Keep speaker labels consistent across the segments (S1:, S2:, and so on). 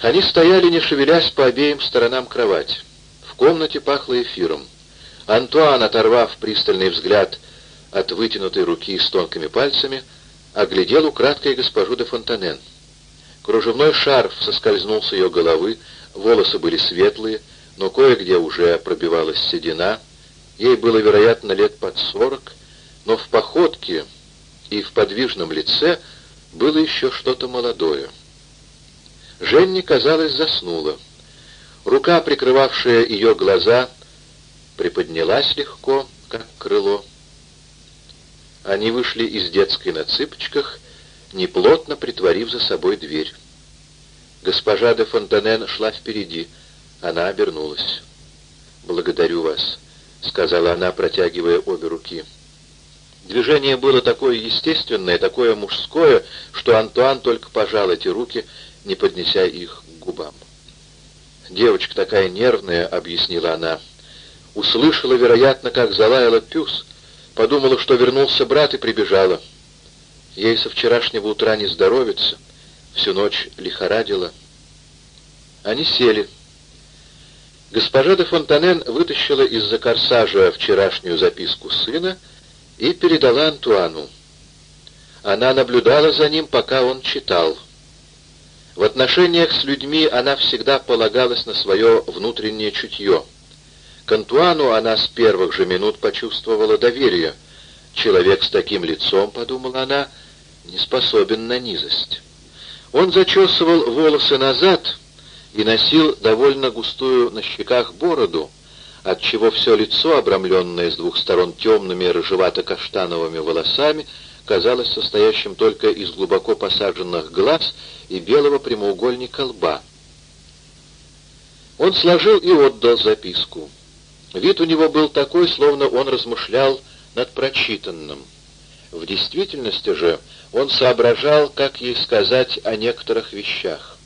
S1: Они стояли, не шевелясь, по обеим сторонам кровати. В комнате пахло эфиром. Антуан, оторвав пристальный взгляд от вытянутой руки с тонкими пальцами, оглядел украдкой госпожу де Фонтанен. Кружевной шарф соскользнул с ее головы, волосы были светлые, но кое-где уже пробивалась седина. Ей было, вероятно, лет под сорок, но в походке и в подвижном лице было еще что-то молодое. Женни, казалось, заснула. Рука, прикрывавшая ее глаза, приподнялась легко, как крыло. Они вышли из детской на цыпочках, неплотно притворив за собой дверь. Госпожа де Фонтанен шла впереди. Она обернулась. «Благодарю вас», — сказала она, протягивая обе руки. Движение было такое естественное, такое мужское, что Антуан только пожал эти руки, не поднеся их к губам. «Девочка такая нервная», — объяснила она. «Услышала, вероятно, как залаяла пюс, подумала, что вернулся брат и прибежала. Ей со вчерашнего утра не здоровится, всю ночь лихорадила». Они сели. Госпожа де Фонтанен вытащила из-за корсажа вчерашнюю записку сына и передала Антуану. Она наблюдала за ним, пока он читал. В отношениях с людьми она всегда полагалась на свое внутреннее чутье. К Антуану она с первых же минут почувствовала доверие. «Человек с таким лицом, — подумала она, — не способен на низость». Он зачесывал волосы назад и носил довольно густую на щеках бороду, отчего все лицо, обрамленное с двух сторон темными рыжевато-каштановыми волосами, казалось состоящим только из глубоко посаженных глаз и белого прямоугольника лба. Он сложил и отдал записку. Вид у него был такой, словно он размышлял над прочитанным. В действительности же он соображал, как ей сказать о некоторых вещах.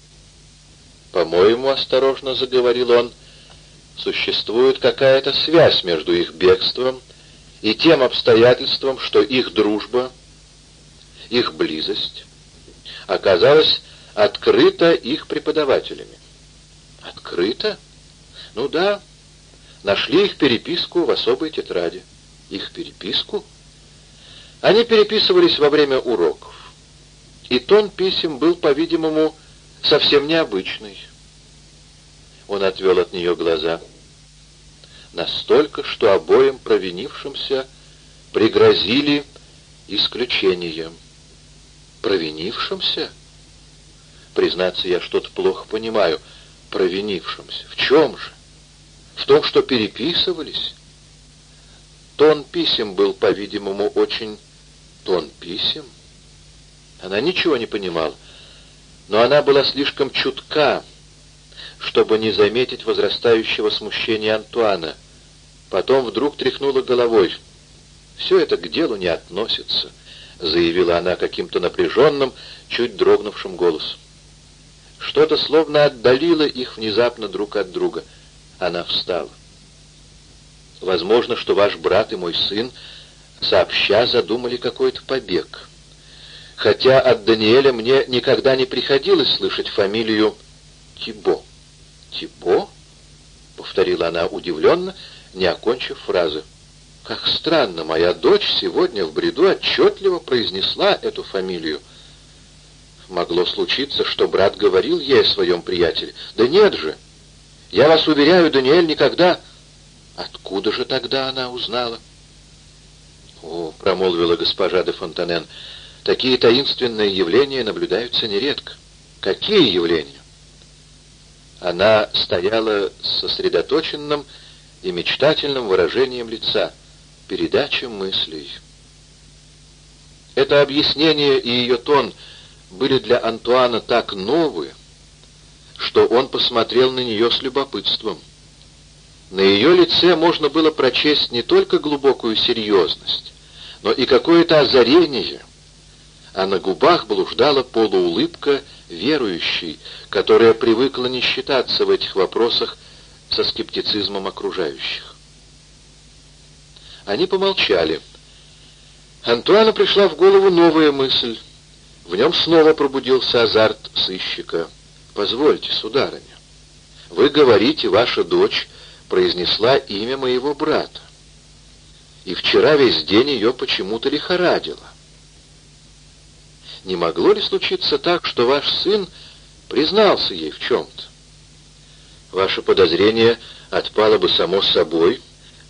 S1: «По-моему, — осторожно заговорил он, — существует какая-то связь между их бегством и тем обстоятельством, что их дружба, их близость оказалась открыта их преподавателями. Открыто? Ну да. Нашли их переписку в особой тетради. Их переписку? Они переписывались во время уроков. И тон писем был, по-видимому, совсем необычный. Он отвел от нее глаза. Настолько, что обоим провинившимся пригрозили исключением. Провинившимся? Признаться, я что-то плохо понимаю. Провинившимся. В чем же? В том, что переписывались? Тон писем был, по-видимому, очень... Тон писем? Она ничего не понимала но она была слишком чутка, чтобы не заметить возрастающего смущения Антуана. Потом вдруг тряхнула головой. «Все это к делу не относится», — заявила она каким-то напряженным, чуть дрогнувшим голосом. Что-то словно отдалило их внезапно друг от друга. Она встала. «Возможно, что ваш брат и мой сын сообща задумали какой-то побег» хотя от Даниэля мне никогда не приходилось слышать фамилию Тибо. «Тибо?» — повторила она удивленно, не окончив фразы. «Как странно, моя дочь сегодня в бреду отчетливо произнесла эту фамилию. Могло случиться, что брат говорил ей о своем приятеле. Да нет же! Я вас уверяю, Даниэль никогда...» «Откуда же тогда она узнала?» «О», — промолвила госпожа де Фонтанен, — Такие таинственные явления наблюдаются нередко. Какие явления? Она стояла с сосредоточенным и мечтательным выражением лица, передача мыслей. Это объяснение и ее тон были для Антуана так новые, что он посмотрел на нее с любопытством. На ее лице можно было прочесть не только глубокую серьезность, но и какое-то озарение — а на губах блуждала полуулыбка верующей, которая привыкла не считаться в этих вопросах со скептицизмом окружающих. Они помолчали. Антуану пришла в голову новая мысль. В нем снова пробудился азарт сыщика. Позвольте, сударыня, вы говорите, ваша дочь произнесла имя моего брата. И вчера весь день ее почему-то лихорадило. Не могло ли случиться так, что ваш сын признался ей в чем-то? Ваше подозрение отпало бы само собой,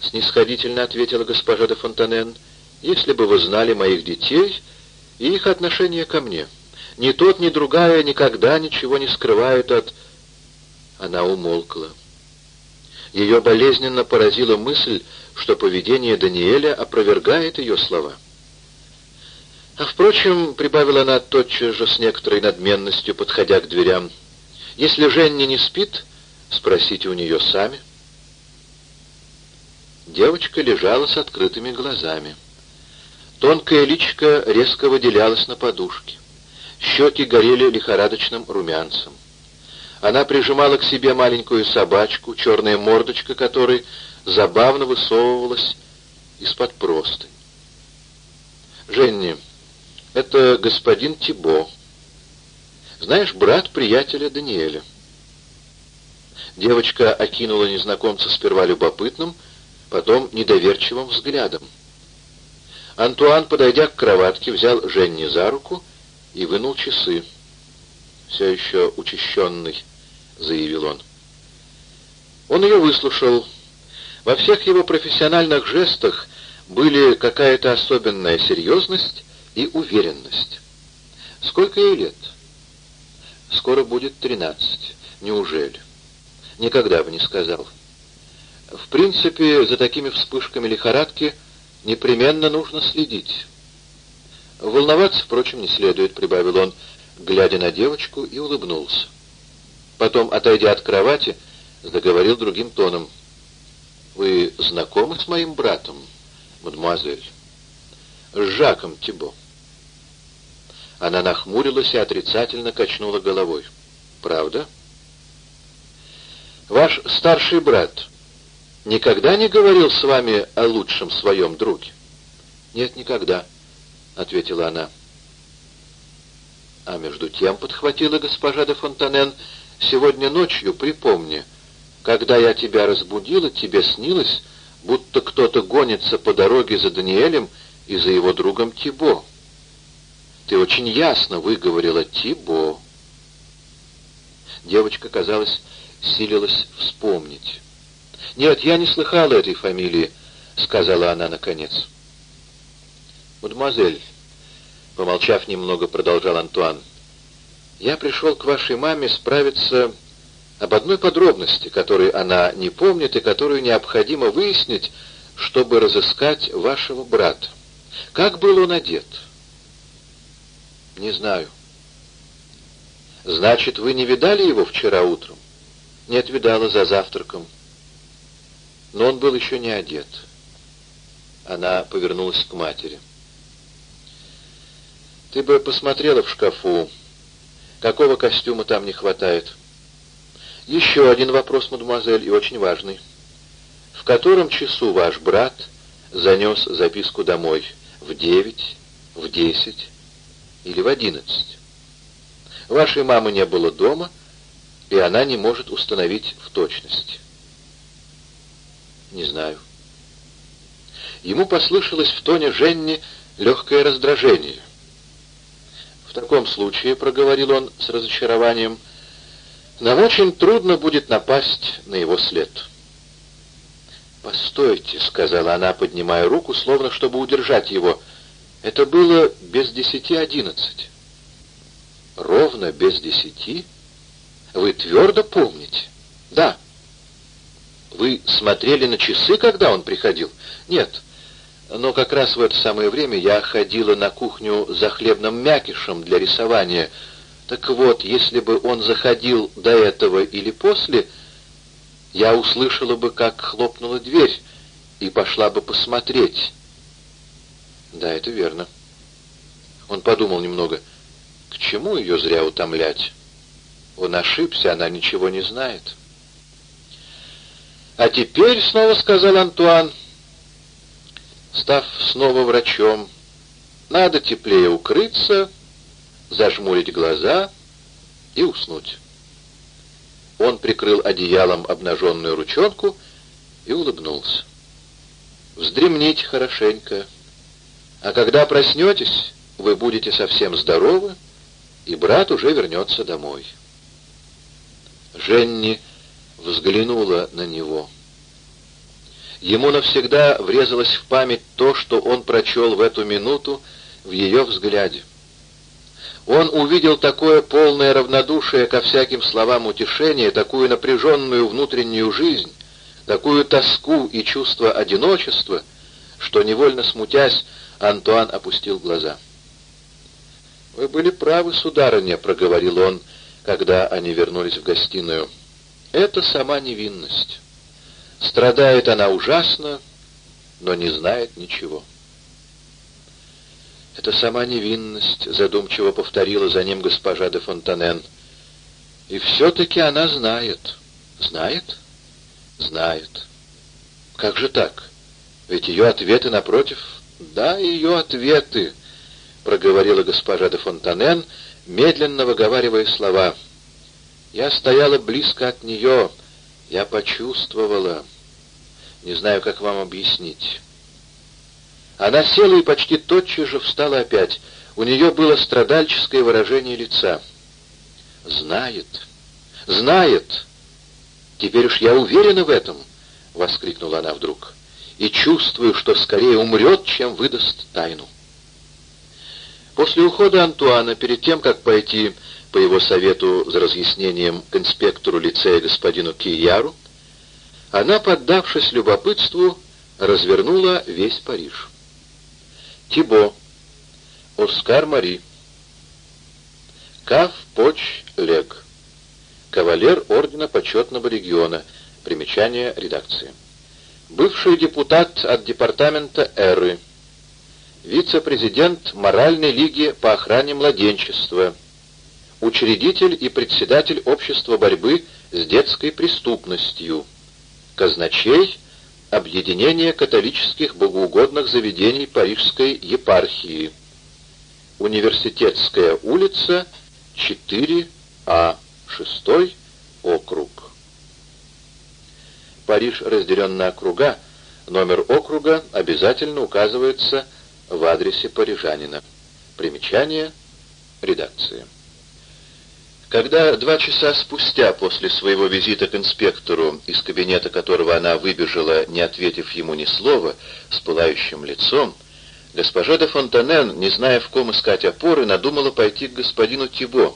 S1: снисходительно ответила госпожа де Фонтанен, если бы вы знали моих детей и их отношение ко мне. Ни тот, ни другая никогда ничего не скрывают от... Она умолкла. Ее болезненно поразила мысль, что поведение Даниэля опровергает ее слова. А впрочем, прибавила она тотчас же с некоторой надменностью, подходя к дверям, если Женни не спит, спросите у нее сами. Девочка лежала с открытыми глазами. Тонкая личка резко выделялась на подушке. Щеки горели лихорадочным румянцем. Она прижимала к себе маленькую собачку, черная мордочка которой забавно высовывалась из-под простынь. «Женни, это господин Тибо. Знаешь, брат приятеля Даниэля». Девочка окинула незнакомца сперва любопытным, потом недоверчивым взглядом. Антуан, подойдя к кроватке, взял Женни за руку и вынул часы. Все еще учащенный — заявил он. Он ее выслушал. Во всех его профессиональных жестах были какая-то особенная серьезность и уверенность. Сколько ей лет? Скоро будет тринадцать. Неужели? Никогда бы не сказал. В принципе, за такими вспышками лихорадки непременно нужно следить. Волноваться, впрочем, не следует, прибавил он, глядя на девочку, и улыбнулся. Потом, отойдя от кровати, заговорил другим тоном. «Вы знакомы с моим братом, мадемуазель?» «С Жаком Тибо». Она нахмурилась и отрицательно качнула головой. «Правда?» «Ваш старший брат никогда не говорил с вами о лучшем своем друге?» «Нет, никогда», — ответила она. А между тем подхватила госпожа де Фонтанен — Сегодня ночью, припомни, когда я тебя разбудила, тебе снилось, будто кто-то гонится по дороге за Даниэлем и за его другом Тибо. Ты очень ясно выговорила Тибо. Девочка, казалось, силилась вспомнить. «Нет, я не слыхала этой фамилии», — сказала она наконец. «Мадемуазель», — помолчав немного, продолжал Антуан, — я пришел к вашей маме справиться об одной подробности, которую она не помнит и которую необходимо выяснить, чтобы разыскать вашего брата. Как был он одет? Не знаю. Значит, вы не видали его вчера утром? Нет, видала за завтраком. Но он был еще не одет. Она повернулась к матери. Ты бы посмотрела в шкафу, Какого костюма там не хватает? Еще один вопрос, мадемуазель, и очень важный. В котором часу ваш брат занес записку домой? В девять, в десять или в одиннадцать? Вашей мамы не было дома, и она не может установить в точности. Не знаю. Ему послышалось в тоне Женни легкое раздражение — «В таком случае», — проговорил он с разочарованием, — «нам очень трудно будет напасть на его след». «Постойте», — сказала она, поднимая руку, словно чтобы удержать его. «Это было без десяти одиннадцать». «Ровно без десяти? Вы твердо помните?» «Да». «Вы смотрели на часы, когда он приходил?» «Нет». Но как раз в это самое время я ходила на кухню за хлебным мякишем для рисования. Так вот, если бы он заходил до этого или после, я услышала бы, как хлопнула дверь, и пошла бы посмотреть. Да, это верно. Он подумал немного, к чему ее зря утомлять? Он ошибся, она ничего не знает. «А теперь, — снова сказал Антуан, — став снова врачом, надо теплее укрыться, зажмурить глаза и уснуть. Он прикрыл одеялом обнаженную ручонку и улыбнулся. «Вздремните хорошенько, а когда проснетесь, вы будете совсем здоровы, и брат уже вернется домой». Женни взглянула на него. Ему навсегда врезалось в память то, что он прочел в эту минуту в ее взгляде. Он увидел такое полное равнодушие ко всяким словам утешения, такую напряженную внутреннюю жизнь, такую тоску и чувство одиночества, что, невольно смутясь, Антуан опустил глаза. «Вы были правы, сударыня», — проговорил он, когда они вернулись в гостиную. «Это сама невинность. Страдает она ужасно, но не знает ничего». «Это сама невинность», — задумчиво повторила за ним госпожа де Фонтанен. «И все-таки она знает». «Знает?» «Знает». «Как же так? Ведь ее ответы, напротив...» «Да, ее ответы», — проговорила госпожа де Фонтанен, медленно выговаривая слова. «Я стояла близко от нее, я почувствовала. Не знаю, как вам объяснить». Она села и почти тотчас же встала опять. У нее было страдальческое выражение лица. «Знает! Знает! Теперь уж я уверена в этом!» — воскликнула она вдруг. «И чувствую, что скорее умрет, чем выдаст тайну». После ухода Антуана, перед тем, как пойти по его совету за разъяснением к инспектору лицея господину Кияру, она, поддавшись любопытству, развернула весь Париж. Тибо, Оскар Мари, Кав Поч Лег, кавалер Ордена Почетного Региона, примечание редакции. Бывший депутат от департамента Эры, вице-президент Моральной лиги по охране младенчества, учредитель и председатель Общества борьбы с детской преступностью, казначей Объединение католических богоугодных заведений Парижской епархии. Университетская улица, 4А, 6 округ. Париж разделен на округа, номер округа обязательно указывается в адресе парижанина. Примечание редакции. Когда два часа спустя после своего визита к инспектору, из кабинета которого она выбежала, не ответив ему ни слова, с пылающим лицом, госпожа де Фонтанен, не зная, в ком искать опоры, надумала пойти к господину Тибо.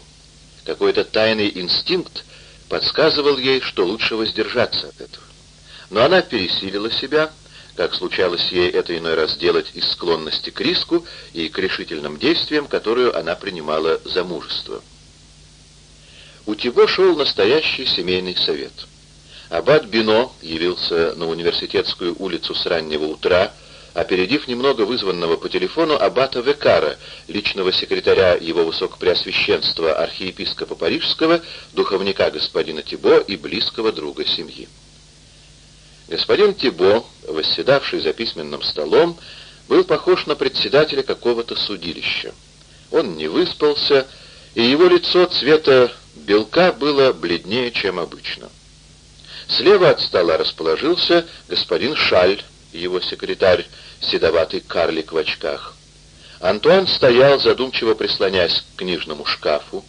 S1: Какой-то тайный инстинкт подсказывал ей, что лучше воздержаться от этого. Но она пересилила себя, как случалось ей это иной раз делать из склонности к риску и к решительным действиям, которую она принимала за мужество. У Тибо шел настоящий семейный совет. Аббат Бино явился на университетскую улицу с раннего утра, опередив немного вызванного по телефону аббата Векара, личного секретаря его высокопреосвященства архиепископа Парижского, духовника господина Тибо и близкого друга семьи. Господин Тибо, восседавший за письменным столом, был похож на председателя какого-то судилища. Он не выспался, и его лицо цвета белка было бледнее, чем обычно. Слева от стола расположился господин Шаль, его секретарь, седоватый карлик в очках. Антуан стоял, задумчиво прислонясь к книжному шкафу.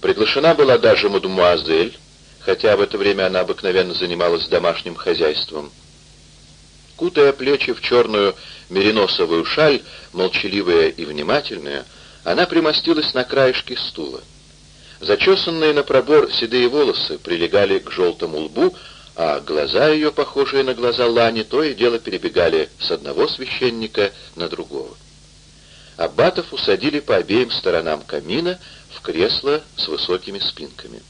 S1: Приглашена была даже мадемуазель, хотя в это время она обыкновенно занималась домашним хозяйством. Кутая плечи в черную мериносовую шаль, молчаливая и внимательная, она примостилась на краешке стула. Зачесанные на пробор седые волосы прилегали к желтому лбу, а глаза ее, похожие на глаза Лани, то и дело перебегали с одного священника на другого. Аббатов усадили по обеим сторонам камина в кресло с высокими спинками.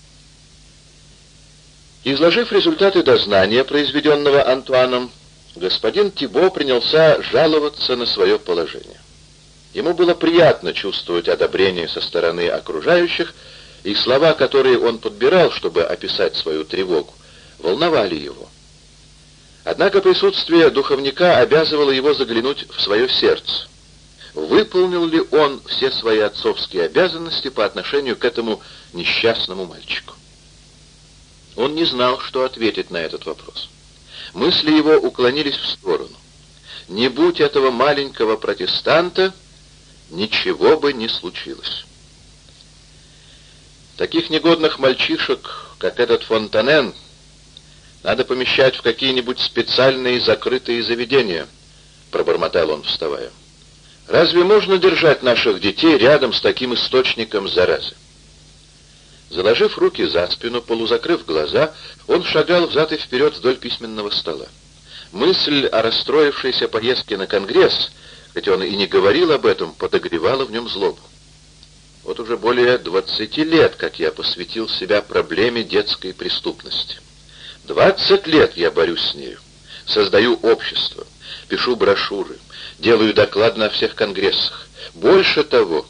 S1: Изложив результаты дознания, произведенного Антуаном, господин Тибо принялся жаловаться на свое положение. Ему было приятно чувствовать одобрение со стороны окружающих, и слова, которые он подбирал, чтобы описать свою тревогу, волновали его. Однако присутствие духовника обязывало его заглянуть в свое сердце. Выполнил ли он все свои отцовские обязанности по отношению к этому несчастному мальчику? Он не знал, что ответить на этот вопрос. Мысли его уклонились в сторону. Не будь этого маленького протестанта, ничего бы не случилось. Таких негодных мальчишек, как этот Фонтанен, надо помещать в какие-нибудь специальные закрытые заведения, пробормотал он, вставая. Разве можно держать наших детей рядом с таким источником заразы? Заложив руки за спину, полузакрыв глаза, он шагал взад и вперед вдоль письменного стола. Мысль о расстроившейся поездке на Конгресс, хоть он и не говорил об этом, подогревала в нем злобу. Вот уже более двадцати лет, как я посвятил себя проблеме детской преступности. Двадцать лет я борюсь с нею. Создаю общество, пишу брошюры, делаю доклад на всех конгрессах. Больше того,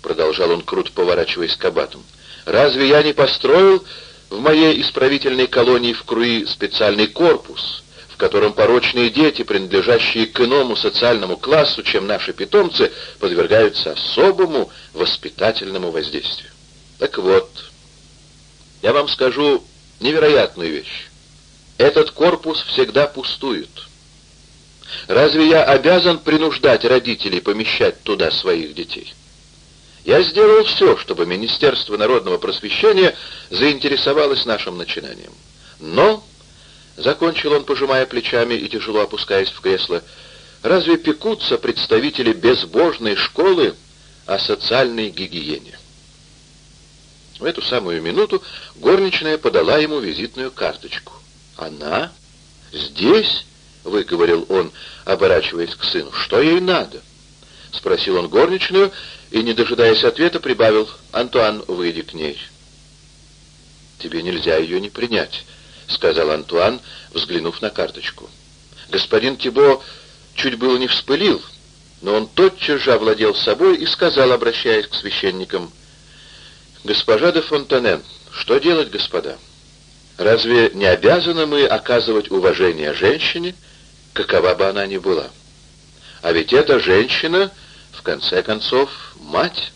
S1: продолжал он, круто поворачиваясь к абатам, разве я не построил в моей исправительной колонии в Круи специальный корпус, котором порочные дети, принадлежащие к иному социальному классу, чем наши питомцы, подвергаются особому воспитательному воздействию. Так вот, я вам скажу невероятную вещь. Этот корпус всегда пустует. Разве я обязан принуждать родителей помещать туда своих детей? Я сделал все, чтобы Министерство народного просвещения заинтересовалось нашим начинанием. Но Закончил он, пожимая плечами и тяжело опускаясь в кресло. Разве пекутся представители безбожной школы о социальной гигиене? В эту самую минуту горничная подала ему визитную карточку. «Она? Здесь?» — выговорил он, оборачиваясь к сыну. «Что ей надо?» — спросил он горничную и, не дожидаясь ответа, прибавил. «Антуан, выйди к ней». «Тебе нельзя ее не принять», — сказал Антуан, взглянув на карточку. Господин Тибо чуть было не вспылил, но он тотчас же овладел собой и сказал, обращаясь к священникам, «Госпожа де Фонтанен, что делать, господа? Разве не обязаны мы оказывать уважение женщине, какова бы она ни была? А ведь эта женщина, в конце концов, мать».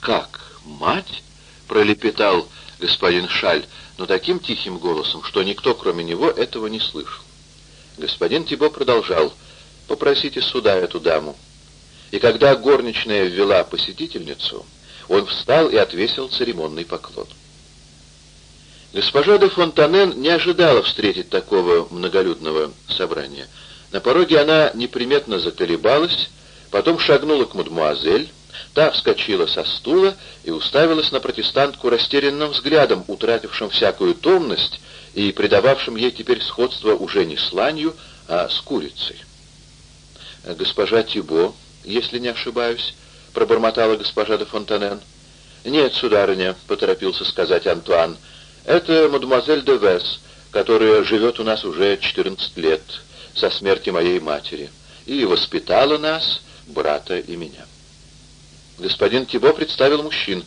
S1: «Как, мать?» — пролепетал господин Шаль, но таким тихим голосом, что никто, кроме него, этого не слышал. Господин Тибо продолжал, «Попросите сюда эту даму». И когда горничная ввела посетительницу, он встал и отвесил церемонный поклон. Госпожа де Фонтанен не ожидала встретить такого многолюдного собрания. На пороге она неприметно заколебалась, потом шагнула к мадемуазель, Та вскочила со стула и уставилась на протестантку растерянным взглядом, утратившим всякую томность и придававшим ей теперь сходство уже не с ланью, а с курицей. «Госпожа Тибо, если не ошибаюсь», — пробормотала госпожа де Фонтанен. «Нет, сударыня», — поторопился сказать Антуан, — «это мадемуазель де Вес, которая живет у нас уже 14 лет, со смерти моей матери, и воспитала нас, брата и меня». Господин Тибо представил мужчин.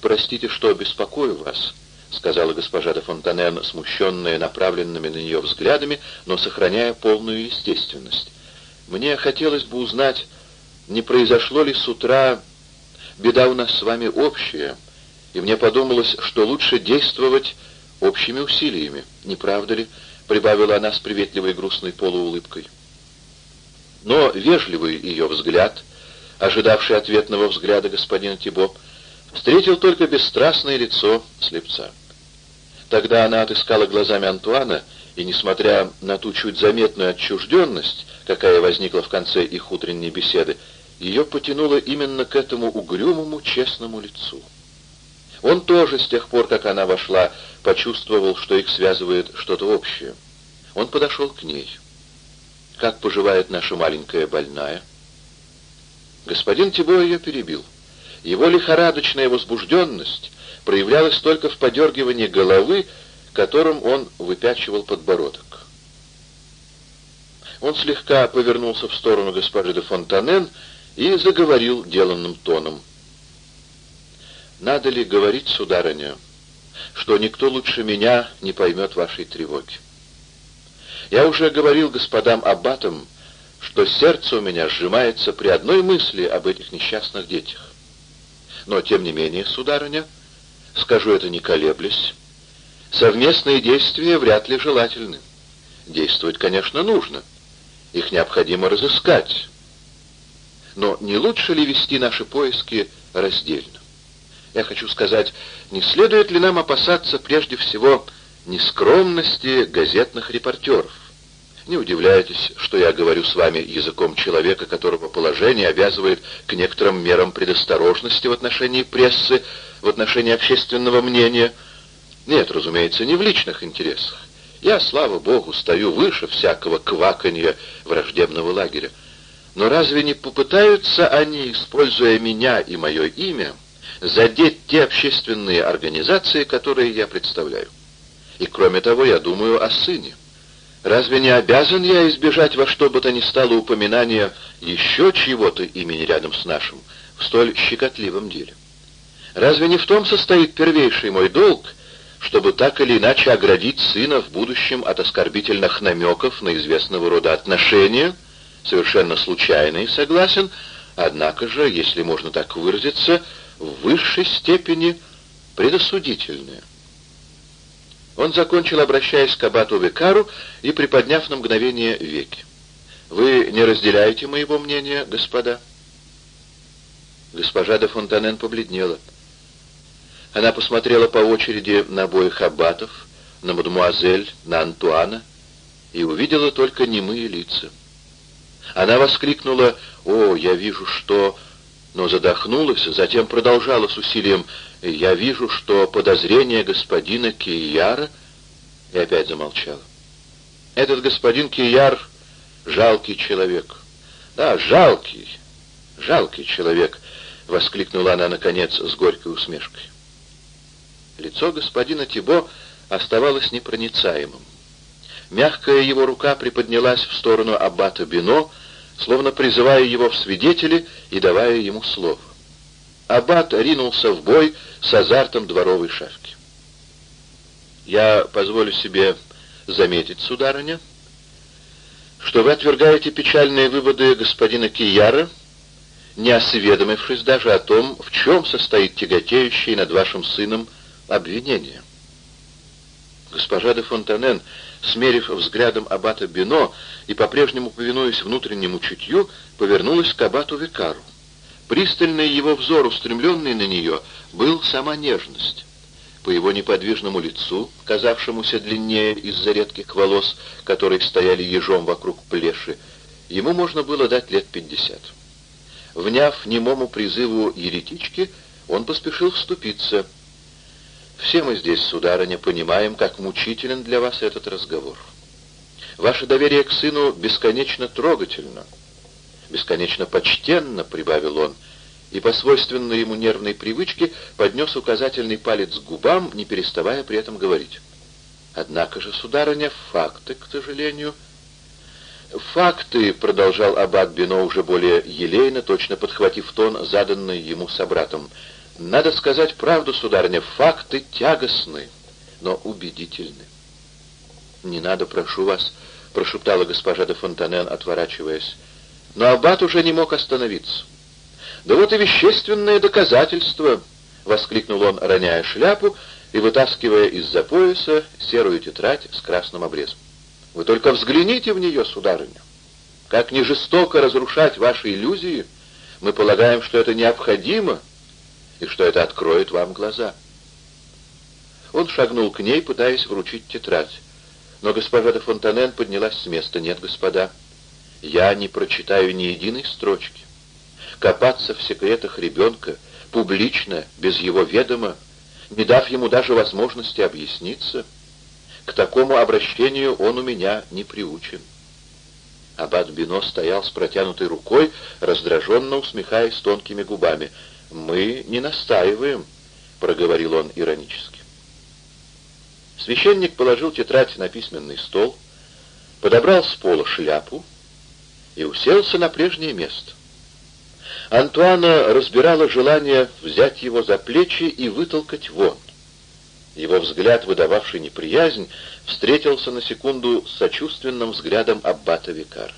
S1: «Простите, что беспокою вас», — сказала госпожа де Фонтанен, смущенная направленными на нее взглядами, но сохраняя полную естественность. «Мне хотелось бы узнать, не произошло ли с утра... Беда у нас с вами общая, и мне подумалось, что лучше действовать общими усилиями, не правда ли?» — прибавила она с приветливой грустной полуулыбкой. Но вежливый ее взгляд — ожидавший ответного взгляда господина Тибо, встретил только бесстрастное лицо слепца. Тогда она отыскала глазами Антуана, и, несмотря на ту чуть заметную отчужденность, какая возникла в конце их утренней беседы, ее потянуло именно к этому угрюмому, честному лицу. Он тоже, с тех пор, как она вошла, почувствовал, что их связывает что-то общее. Он подошел к ней. «Как поживает наша маленькая больная?» Господин Тибо ее перебил. Его лихорадочная возбужденность проявлялась только в подергивании головы, которым он выпячивал подбородок. Он слегка повернулся в сторону госпожи де Фонтанен и заговорил деланным тоном. «Надо ли говорить, сударыня, что никто лучше меня не поймет вашей тревоги? Я уже говорил господам аббатам, что сердце у меня сжимается при одной мысли об этих несчастных детях. Но, тем не менее, сударыня, скажу это не колеблясь, Совместные действия вряд ли желательны. Действовать, конечно, нужно. Их необходимо разыскать. Но не лучше ли вести наши поиски раздельно? Я хочу сказать, не следует ли нам опасаться прежде всего нескромности газетных репортеров? Не удивляйтесь, что я говорю с вами языком человека, которого положение обязывает к некоторым мерам предосторожности в отношении прессы, в отношении общественного мнения. Нет, разумеется, не в личных интересах. Я, слава богу, стою выше всякого кваканья враждебного лагеря. Но разве не попытаются они, используя меня и мое имя, задеть те общественные организации, которые я представляю? И кроме того, я думаю о сыне. Разве не обязан я избежать во что бы то ни стало упоминания еще чьего-то имени рядом с нашим в столь щекотливом деле? Разве не в том состоит первейший мой долг, чтобы так или иначе оградить сына в будущем от оскорбительных намеков на известного рода отношения, совершенно случайные, согласен, однако же, если можно так выразиться, в высшей степени предосудительные? Он закончил, обращаясь к абату Викару и приподняв на мгновение веки. «Вы не разделяете моего мнения, господа?» Госпожа де Фонтанен побледнела. Она посмотрела по очереди на обоих аббатов, на мадемуазель, на Антуана и увидела только немые лица. Она воскликнула «О, я вижу, что...» но задохнулась, затем продолжала с усилием «Я вижу, что подозрение господина Кияра...» и опять замолчала. «Этот господин Кияр — жалкий человек». «Да, жалкий, жалкий человек», — воскликнула она, наконец, с горькой усмешкой. Лицо господина Тибо оставалось непроницаемым. Мягкая его рука приподнялась в сторону аббата Бино, словно призывая его в свидетели и давая ему слово. Аббат ринулся в бой с азартом дворовой шашки. «Я позволю себе заметить, сударыня, что вы отвергаете печальные выводы господина Кияра, не осведомившись даже о том, в чем состоит тяготеющий над вашим сыном обвинение». Госпожа де Фонтанен смерив взглядом аббата Бино и по-прежнему повинуясь внутреннему чутью, повернулась к аббату Викару. Пристальный его взор, устремленный на нее, был сама нежность. По его неподвижному лицу, казавшемуся длиннее из-за редких волос, которые стояли ежом вокруг плеши, ему можно было дать лет пятьдесят. Вняв немому призыву еретички, он поспешил вступиться — все мы здесь, сударыня, понимаем, как мучителен для вас этот разговор. Ваше доверие к сыну бесконечно трогательно, бесконечно почтенно, прибавил он, и по свойственной ему нервной привычке поднес указательный палец к губам, не переставая при этом говорить. Однако же, сударыня, факты, к сожалению... «Факты», — продолжал аббат Бино уже более елейно, точно подхватив тон, заданный ему собратом, — надо сказать правду, сударыня, факты тягостны, но убедительны. «Не надо, прошу вас», — прошептала госпожа де Фонтанен, отворачиваясь. Но аббат уже не мог остановиться. «Да вот и вещественное доказательство!» — воскликнул он, роняя шляпу и вытаскивая из-за пояса серую тетрадь с красным обрезом. «Вы только взгляните в нее, сударыня! Как не жестоко разрушать ваши иллюзии! Мы полагаем, что это необходимо!» и что это откроет вам глаза. Он шагнул к ней, пытаясь вручить тетрадь. Но госпожа де Фонтанен поднялась с места. «Нет, господа, я не прочитаю ни единой строчки. Копаться в секретах ребенка, публично, без его ведома, не дав ему даже возможности объясниться, к такому обращению он у меня не приучен». Аббат Бино стоял с протянутой рукой, раздраженно усмехаясь тонкими губами — «Мы не настаиваем», — проговорил он иронически. Священник положил тетрадь на письменный стол, подобрал с пола шляпу и уселся на прежнее место. Антуана разбирала желание взять его за плечи и вытолкать вон. Его взгляд, выдававший неприязнь, встретился на секунду с сочувственным взглядом аббата Викара.